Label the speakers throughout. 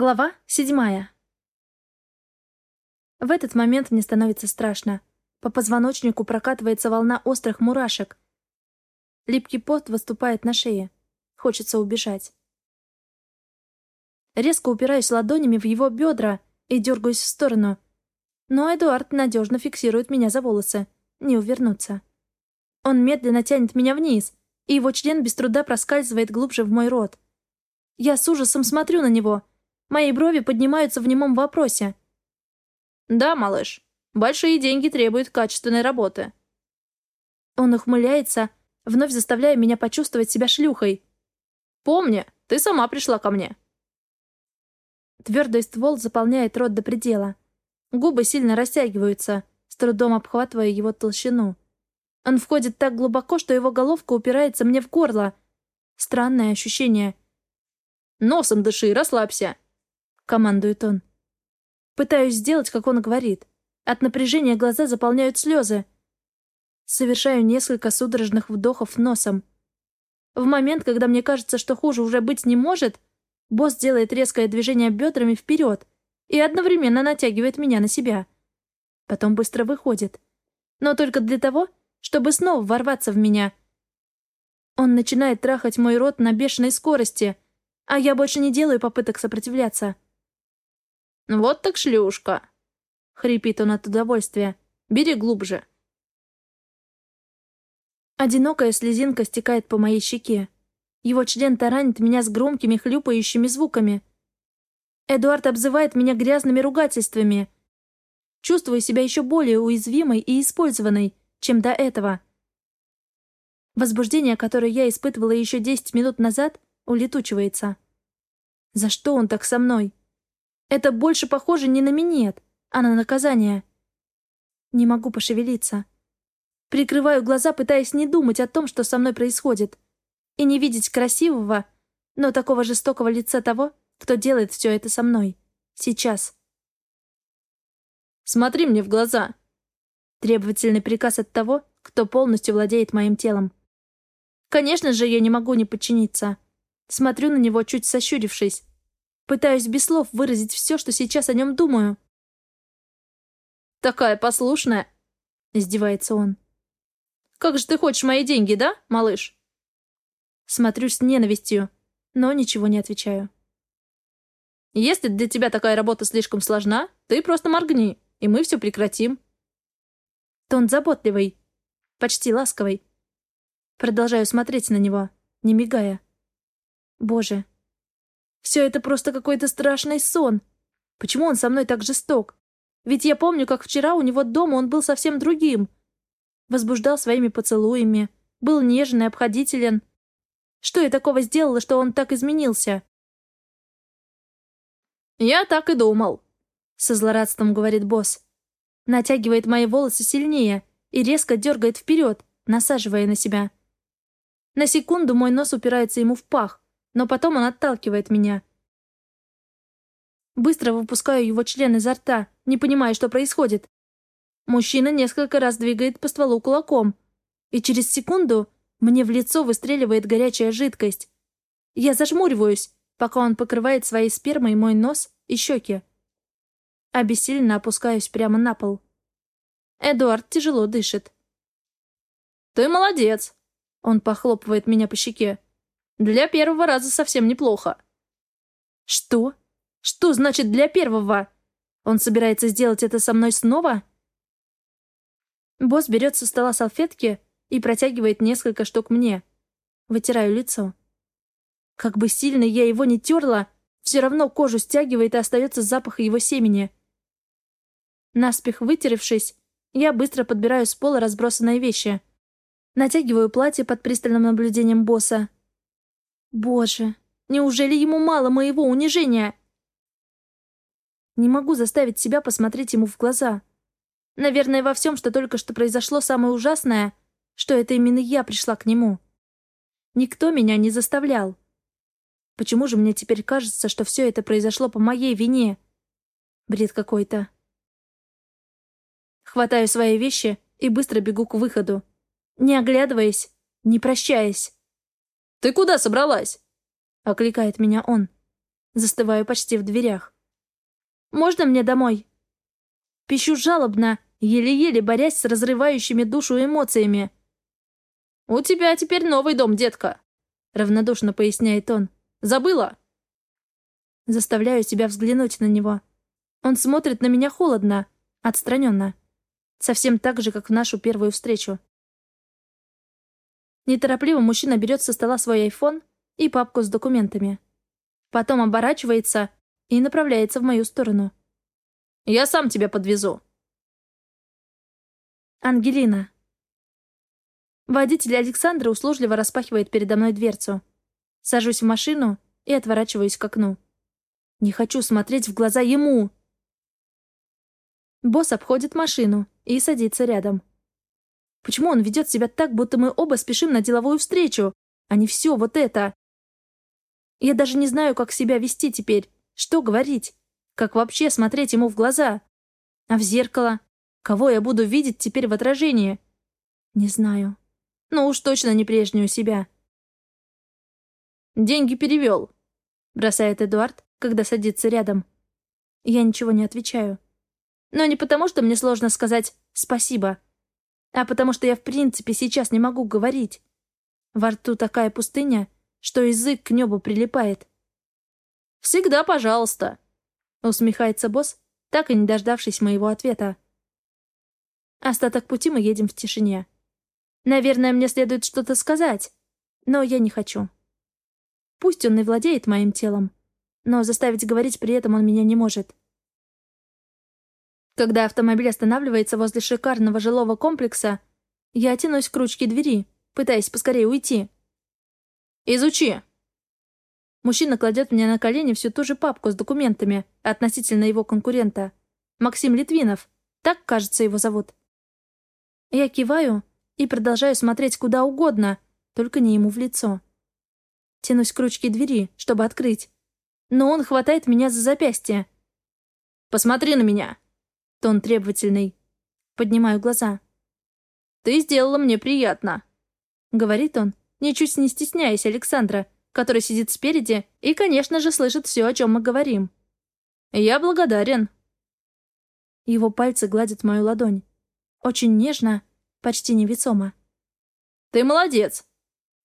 Speaker 1: Глава седьмая. В этот момент мне становится страшно. По позвоночнику прокатывается волна острых мурашек. Липкий пот выступает на шее. Хочется убежать. Резко упираюсь ладонями в его бедра и дергаюсь в сторону. Но Эдуард надежно фиксирует меня за волосы. Не увернуться. Он медленно тянет меня вниз, и его член без труда проскальзывает глубже в мой рот. Я с ужасом смотрю на него — Мои брови поднимаются в немом вопросе. «Да, малыш, большие деньги требуют качественной работы». Он ухмыляется, вновь заставляя меня почувствовать себя шлюхой. «Помни, ты сама пришла ко мне». Твердый ствол заполняет рот до предела. Губы сильно растягиваются, с трудом обхватывая его толщину. Он входит так глубоко, что его головка упирается мне в горло. Странное ощущение. «Носом дыши, расслабься!» Командует он. Пытаюсь сделать, как он говорит. От напряжения глаза заполняют слезы. Совершаю несколько судорожных вдохов носом. В момент, когда мне кажется, что хуже уже быть не может, босс делает резкое движение бедрами вперед и одновременно натягивает меня на себя. Потом быстро выходит. Но только для того, чтобы снова ворваться в меня. Он начинает трахать мой рот на бешеной скорости, а я больше не делаю попыток сопротивляться. «Вот так шлюшка!» — хрипит он от удовольствия. «Бери глубже!» Одинокая слезинка стекает по моей щеке. Его член таранит меня с громкими хлюпающими звуками. Эдуард обзывает меня грязными ругательствами. Чувствую себя еще более уязвимой и использованной, чем до этого. Возбуждение, которое я испытывала еще десять минут назад, улетучивается. За что он так со мной? Это больше похоже не на минет, а на наказание. Не могу пошевелиться. Прикрываю глаза, пытаясь не думать о том, что со мной происходит. И не видеть красивого, но такого жестокого лица того, кто делает все это со мной. Сейчас. «Смотри мне в глаза!» Требовательный приказ от того, кто полностью владеет моим телом. Конечно же, я не могу не подчиниться. Смотрю на него, чуть сощурившись, Пытаюсь без слов выразить все, что сейчас о нем думаю. «Такая послушная!» — издевается он. «Как же ты хочешь мои деньги, да, малыш?» Смотрю с ненавистью, но ничего не отвечаю. «Если для тебя такая работа слишком сложна, ты просто моргни, и мы все прекратим». Тон заботливый, почти ласковый. Продолжаю смотреть на него, не мигая. Боже, все это просто какой-то страшный сон. Почему он со мной так жесток? Ведь я помню, как вчера у него дома он был совсем другим. Возбуждал своими поцелуями, был нежен и обходителен. Что я такого сделала, что он так изменился? «Я так и думал», — со злорадством говорит босс. Натягивает мои волосы сильнее и резко дергает вперед, насаживая на себя. На секунду мой нос упирается ему в пах но потом он отталкивает меня. Быстро выпускаю его член изо рта, не понимая, что происходит. Мужчина несколько раз двигает по стволу кулаком, и через секунду мне в лицо выстреливает горячая жидкость. Я зажмуриваюсь, пока он покрывает своей спермой мой нос и щеки. Обессиленно опускаюсь прямо на пол. Эдуард тяжело дышит. «Ты молодец!» Он похлопывает меня по щеке. Для первого раза совсем неплохо. Что? Что значит «для первого»? Он собирается сделать это со мной снова? Босс берет со стола салфетки и протягивает несколько штук мне. Вытираю лицо. Как бы сильно я его не терла, все равно кожу стягивает и остается запах его семени. Наспех вытеревшись, я быстро подбираю с пола разбросанные вещи. Натягиваю платье под пристальным наблюдением босса Боже, неужели ему мало моего унижения? Не могу заставить себя посмотреть ему в глаза. Наверное, во всем, что только что произошло, самое ужасное, что это именно я пришла к нему. Никто меня не заставлял. Почему же мне теперь кажется, что все это произошло по моей вине? Бред какой-то. Хватаю свои вещи и быстро бегу к выходу. Не оглядываясь, не прощаясь.
Speaker 2: «Ты куда собралась?»
Speaker 1: — окликает меня он. Застываю почти в дверях. «Можно мне домой?» Пищу жалобно, еле-еле борясь с разрывающими душу эмоциями.
Speaker 2: «У тебя теперь новый дом, детка», — равнодушно поясняет он. «Забыла?»
Speaker 1: Заставляю себя взглянуть на него. Он смотрит на меня холодно, отстраненно. Совсем так же, как в нашу первую встречу. Неторопливо мужчина берет со стола свой айфон и папку с документами. Потом оборачивается и направляется в мою сторону.
Speaker 2: «Я сам тебя подвезу».
Speaker 1: Ангелина. Водитель Александра услужливо распахивает передо мной дверцу. Сажусь в машину и отворачиваюсь к окну. Не хочу смотреть в глаза ему. Босс обходит машину и садится рядом. Почему он ведет себя так, будто мы оба спешим на деловую встречу, а не все вот это? Я даже не знаю, как себя вести теперь, что говорить, как вообще смотреть ему в глаза. А в зеркало? Кого я буду видеть теперь в отражении? Не знаю. Но уж точно не прежнюю себя.
Speaker 2: «Деньги перевел», — бросает Эдуард, когда садится рядом.
Speaker 1: Я ничего не отвечаю. Но не потому, что мне сложно сказать «спасибо», а потому что я в принципе сейчас не могу говорить. Во рту такая пустыня, что язык к небу прилипает.
Speaker 2: «Всегда пожалуйста», — усмехается босс, так и не дождавшись моего ответа.
Speaker 1: Остаток пути мы едем в тишине. Наверное, мне следует что-то сказать, но я не хочу. Пусть он и владеет моим телом, но заставить говорить при этом он меня не может. Когда автомобиль останавливается возле шикарного жилого комплекса, я тянусь к ручке двери, пытаясь поскорее уйти.
Speaker 2: «Изучи!»
Speaker 1: Мужчина кладет мне на колени всю ту же папку с документами относительно его конкурента. Максим Литвинов. Так, кажется, его зовут. Я киваю и продолжаю смотреть куда угодно, только не ему в лицо. Тянусь к ручке двери, чтобы открыть но он хватает меня за запястье.
Speaker 2: «Посмотри на меня!»
Speaker 1: Тон требовательный. Поднимаю глаза.
Speaker 2: «Ты сделала мне приятно», —
Speaker 1: говорит он, ничуть не стесняясь Александра, который сидит спереди и, конечно же, слышит все, о чем мы говорим.
Speaker 2: «Я благодарен».
Speaker 1: Его пальцы гладят мою ладонь. Очень нежно, почти невесомо.
Speaker 2: «Ты молодец!»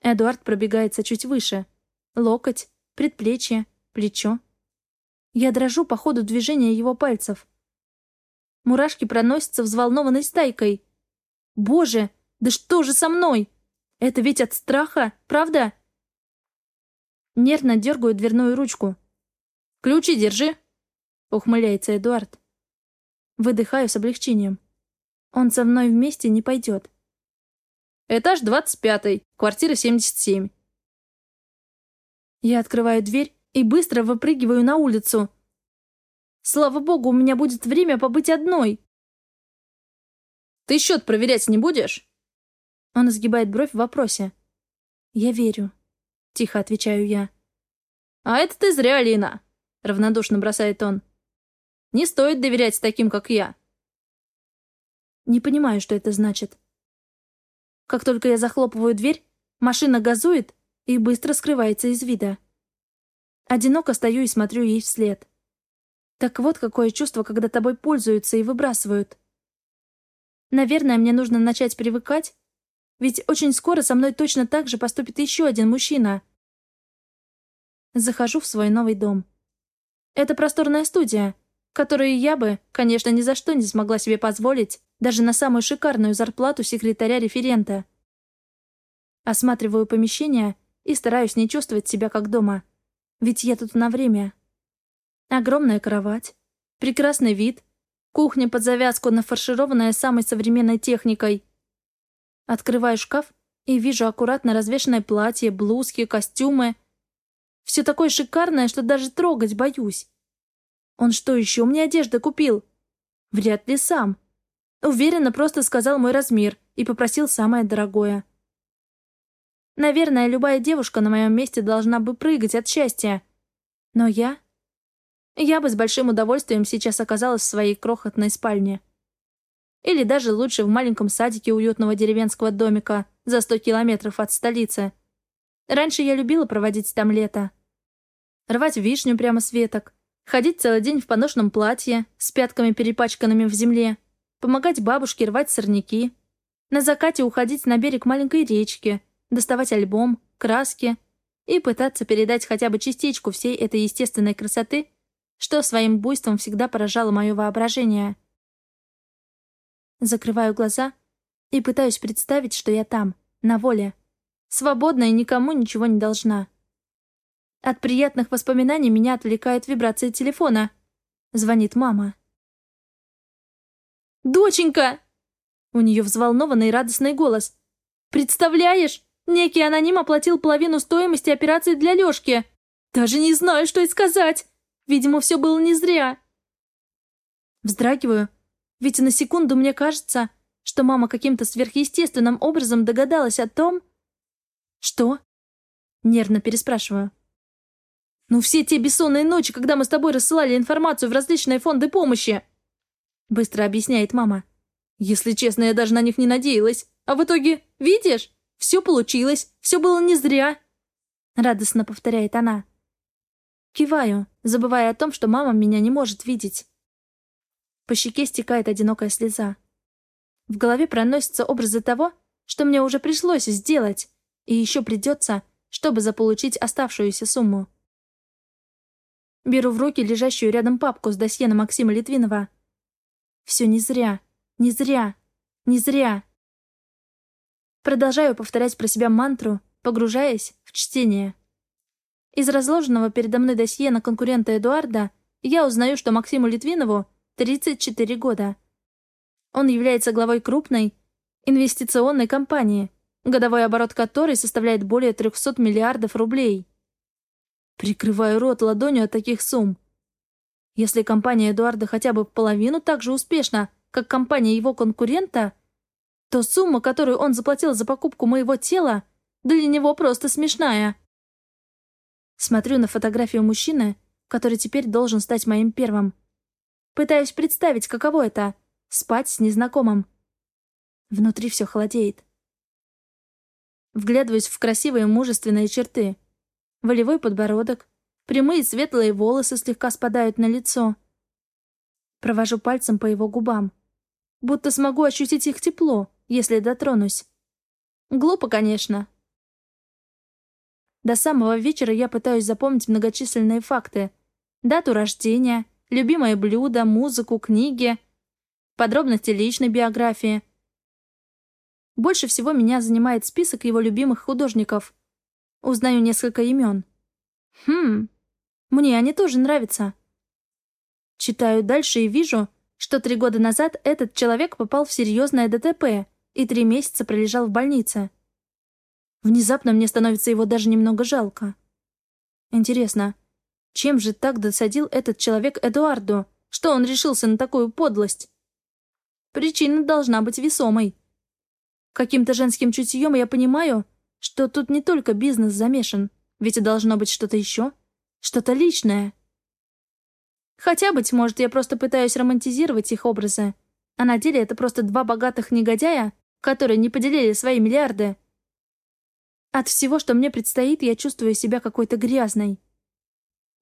Speaker 1: Эдуард пробегается чуть выше. Локоть, предплечье, плечо. Я дрожу по ходу движения его пальцев. Мурашки проносятся взволнованной стайкой. Боже, да что же со мной? Это ведь от страха, правда? Нервно дергаю дверную ручку.
Speaker 2: «Ключи держи!»
Speaker 1: — ухмыляется Эдуард. Выдыхаю с облегчением. Он со мной вместе не пойдет.
Speaker 2: «Этаж двадцать пятый, квартира семьдесят семь».
Speaker 1: Я открываю дверь и быстро выпрыгиваю на улицу. Слава богу, у меня будет время побыть одной.
Speaker 2: «Ты счет проверять не будешь?»
Speaker 1: Он изгибает бровь в вопросе. «Я верю», — тихо отвечаю я.
Speaker 2: «А это ты зря, Лина», — равнодушно бросает он. «Не стоит доверять таким, как я».
Speaker 1: Не понимаю, что это значит. Как только я захлопываю дверь, машина газует и быстро скрывается из вида. Одиноко стою и смотрю ей вслед. Так вот какое чувство, когда тобой пользуются и выбрасывают. Наверное, мне нужно начать привыкать, ведь очень скоро со мной точно так же поступит еще один мужчина. Захожу в свой новый дом. Это просторная студия, которую я бы, конечно, ни за что не смогла себе позволить даже на самую шикарную зарплату секретаря-референта. Осматриваю помещение и стараюсь не чувствовать себя как дома. Ведь я тут на время. Огромная кровать, прекрасный вид, кухня под завязку, нафаршированная самой современной техникой. Открываю шкаф и вижу аккуратно развешанное платье, блузки, костюмы. Все такое шикарное, что даже трогать боюсь. Он что, еще мне одежды купил? Вряд ли сам. Уверенно просто сказал мой размер и попросил самое дорогое. Наверное, любая девушка на моем месте должна бы прыгать от счастья. Но я... Я бы с большим удовольствием сейчас оказалась в своей крохотной спальне. Или даже лучше в маленьком садике уютного деревенского домика за сто километров от столицы. Раньше я любила проводить там лето. рвать вишню прямо с веток, ходить целый день в поношенном платье, с пятками перепачканными в земле, помогать бабушке рвать сорняки, на закате уходить на берег маленькой речки, доставать альбом, краски и пытаться передать хотя бы частичку всей этой естественной красоты, что своим буйством всегда поражало мое воображение. Закрываю глаза и пытаюсь представить, что я там, на воле, свободна и никому ничего не должна. От приятных воспоминаний меня отвлекает вибрация телефона. Звонит мама. «Доченька!» У нее взволнованный радостный голос. «Представляешь, некий аноним оплатил половину стоимости операции для Лешки. Даже не знаю, что и сказать. Видимо, все было не зря». Вздрагиваю, ведь на секунду мне кажется, что мама каким-то сверхъестественным образом догадалась о том... «Что?» Нервно переспрашиваю. «Ну все те бессонные ночи, когда мы с тобой рассылали информацию в различные фонды помощи!» Быстро объясняет мама. «Если честно, я даже на них не надеялась. А в итоге, видишь, все получилось, все было не зря!» Радостно повторяет она. Киваю, забывая о том, что мама меня не может видеть. По щеке стекает одинокая слеза. В голове проносятся образы того, что мне уже пришлось сделать, и еще придется, чтобы заполучить оставшуюся сумму. Беру в руки лежащую рядом папку с досье на Максима Литвинова. Все не зря, не зря, не зря. Продолжаю повторять про себя мантру, погружаясь в чтение. Из разложенного передо мной досье на конкурента Эдуарда я узнаю, что Максиму Литвинову 34 года. Он является главой крупной инвестиционной компании, годовой оборот которой составляет более 300 миллиардов рублей. Прикрываю рот ладонью от таких сумм. Если компания Эдуарда хотя бы половину так же успешна, как компания его конкурента, то сумма, которую он заплатил за покупку моего тела, для него просто смешная. Смотрю на фотографию мужчины, который теперь должен стать моим первым. Пытаюсь представить, каково это — спать с незнакомым. Внутри все холодеет. Вглядываюсь в красивые мужественные черты — волевой подбородок, прямые светлые волосы слегка спадают на лицо. Провожу пальцем по его губам. Будто смогу ощутить их тепло, если дотронусь. Глупо, конечно. До самого вечера я пытаюсь запомнить многочисленные факты. Дату рождения, любимое блюдо, музыку, книги, подробности личной биографии. Больше всего меня занимает список его любимых художников. Узнаю несколько имен. Хм, мне они тоже нравятся. Читаю дальше и вижу, что три года назад этот человек попал в серьезное ДТП и три месяца пролежал в больнице. Внезапно мне становится его даже немного жалко. Интересно, чем же так досадил этот человек Эдуарду, что он решился на такую подлость? Причина должна быть весомой. Каким-то женским чутьем я понимаю, что тут не только бизнес замешан, ведь и должно быть что-то еще, что-то личное. Хотя, быть может, я просто пытаюсь романтизировать их образы, а на деле это просто два богатых негодяя, которые не поделили свои миллиарды. От всего, что мне предстоит, я чувствую себя какой-то грязной.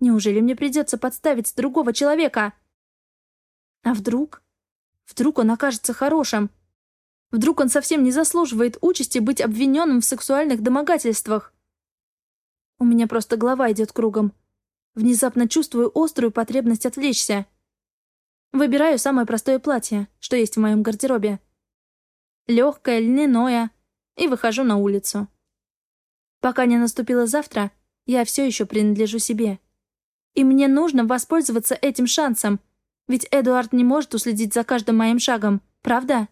Speaker 1: Неужели мне придется подставить другого человека? А вдруг? Вдруг он окажется хорошим, Вдруг он совсем не заслуживает участи быть обвиненным в сексуальных домогательствах? У меня просто голова идет кругом. Внезапно чувствую острую потребность отвлечься. Выбираю самое простое платье, что есть в моем гардеробе. Легкое, льняное, и выхожу на улицу. Пока не наступило завтра, я все еще принадлежу себе. И мне нужно воспользоваться этим шансом, ведь Эдуард не может уследить за каждым моим шагом, правда?